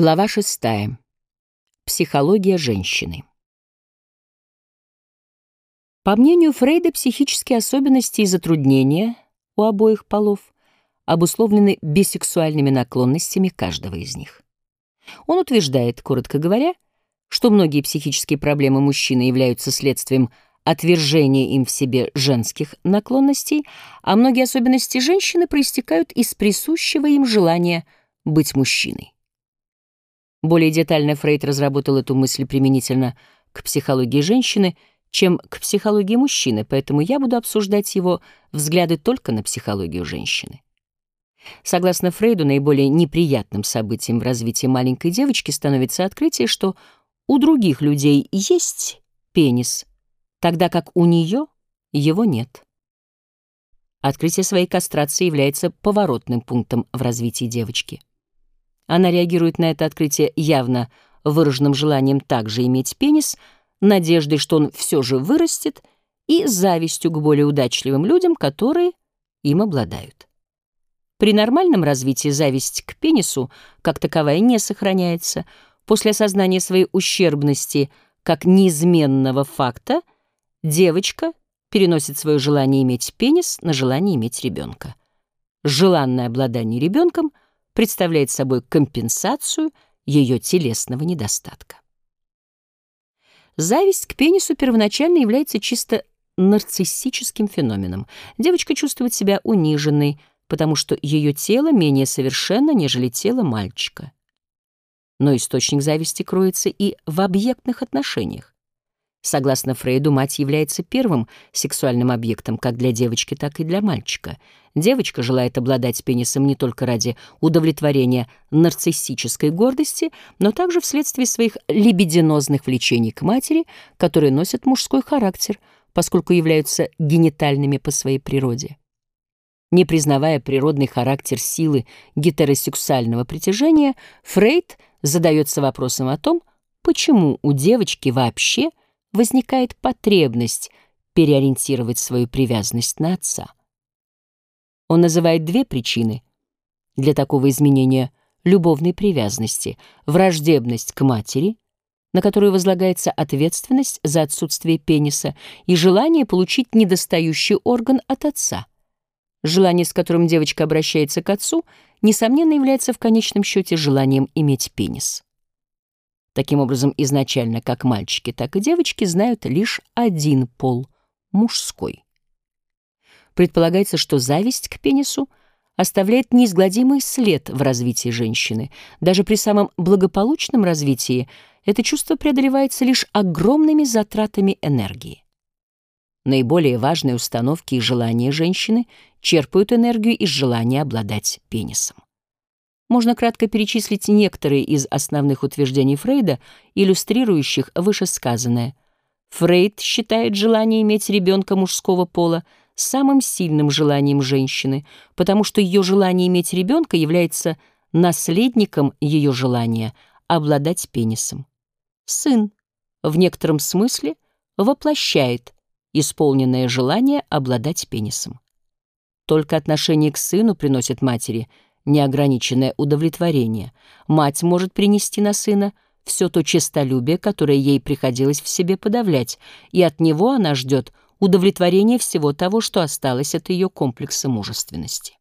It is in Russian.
Глава шестая. Психология женщины. По мнению Фрейда, психические особенности и затруднения у обоих полов обусловлены бисексуальными наклонностями каждого из них. Он утверждает, коротко говоря, что многие психические проблемы мужчины являются следствием отвержения им в себе женских наклонностей, а многие особенности женщины проистекают из присущего им желания быть мужчиной. Более детально Фрейд разработал эту мысль применительно к психологии женщины, чем к психологии мужчины, поэтому я буду обсуждать его взгляды только на психологию женщины. Согласно Фрейду, наиболее неприятным событием в развитии маленькой девочки становится открытие, что у других людей есть пенис, тогда как у нее его нет. Открытие своей кастрации является поворотным пунктом в развитии девочки. Она реагирует на это открытие явно выраженным желанием также иметь пенис, надеждой, что он все же вырастет, и завистью к более удачливым людям, которые им обладают. При нормальном развитии зависть к пенису как таковая не сохраняется. После осознания своей ущербности как неизменного факта девочка переносит свое желание иметь пенис на желание иметь ребенка. Желанное обладание ребенком — представляет собой компенсацию ее телесного недостатка. Зависть к пенису первоначально является чисто нарциссическим феноменом. Девочка чувствует себя униженной, потому что ее тело менее совершенно, нежели тело мальчика. Но источник зависти кроется и в объектных отношениях. Согласно Фрейду, мать является первым сексуальным объектом как для девочки, так и для мальчика. Девочка желает обладать пенисом не только ради удовлетворения нарциссической гордости, но также вследствие своих либидинозных влечений к матери, которые носят мужской характер, поскольку являются генитальными по своей природе. Не признавая природный характер силы гетеросексуального притяжения, Фрейд задается вопросом о том, почему у девочки вообще – возникает потребность переориентировать свою привязанность на отца. Он называет две причины для такого изменения любовной привязанности — враждебность к матери, на которую возлагается ответственность за отсутствие пениса, и желание получить недостающий орган от отца. Желание, с которым девочка обращается к отцу, несомненно является в конечном счете желанием иметь пенис. Таким образом, изначально как мальчики, так и девочки знают лишь один пол — мужской. Предполагается, что зависть к пенису оставляет неизгладимый след в развитии женщины. Даже при самом благополучном развитии это чувство преодолевается лишь огромными затратами энергии. Наиболее важные установки и желания женщины черпают энергию из желания обладать пенисом. Можно кратко перечислить некоторые из основных утверждений Фрейда, иллюстрирующих вышесказанное. Фрейд считает желание иметь ребенка мужского пола самым сильным желанием женщины, потому что ее желание иметь ребенка является наследником ее желания обладать пенисом. Сын в некотором смысле воплощает исполненное желание обладать пенисом. Только отношение к сыну приносит матери – неограниченное удовлетворение. Мать может принести на сына все то честолюбие, которое ей приходилось в себе подавлять, и от него она ждет удовлетворения всего того, что осталось от ее комплекса мужественности.